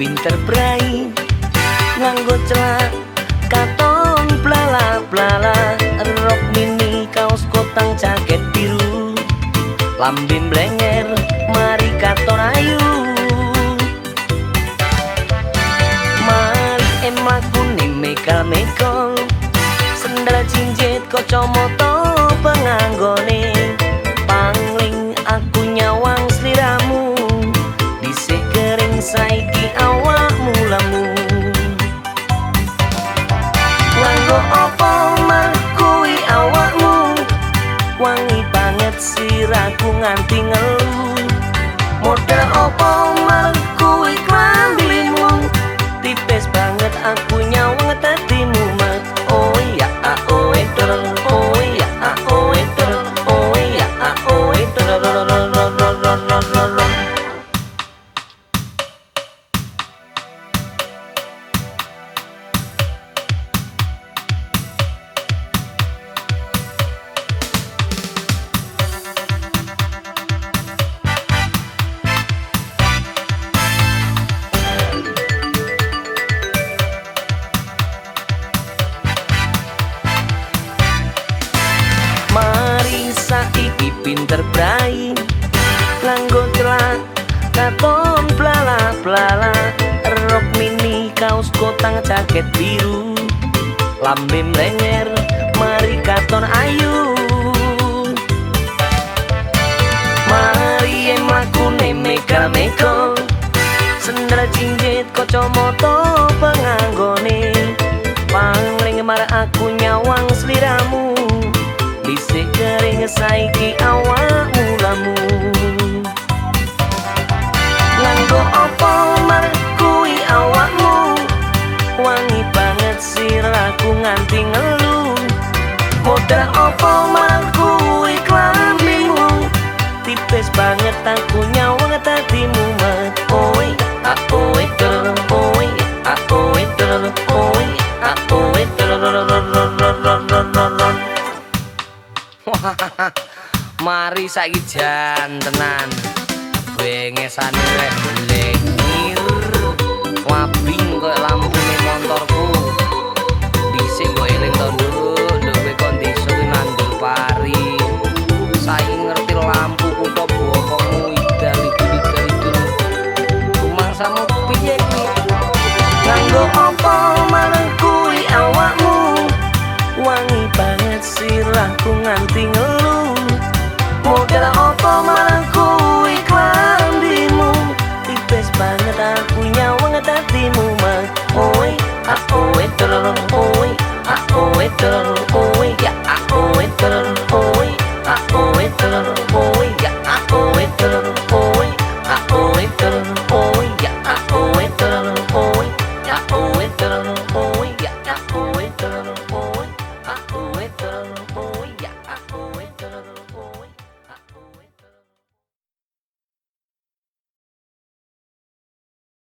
pinter brai nganggo celak katon blala blala rok mini kaos kotang jaket biru lambe blenger mari katon ayu. Mari emaku ni mekal mekol sendal cincit kacamata siraku nganti ngelu saiki pinter brai Langgo celak katon blala blala Rok mini kaos kotang jaket biru. Lambe mlenger mari katon ayu. Mari emaku nemekal mekol Sendal cincit kacamata penganggone. Pangling mar aku nyawang sliramu Bisik kering saiki nganti ngelu Modal apa mar kuwi klambimu Tipis banget aku nyawang tadimu mat Oi, ah oi, terus oi, ah oi, terus oi, ah oi, terus Mari saiki jan tenan. Bengesane rek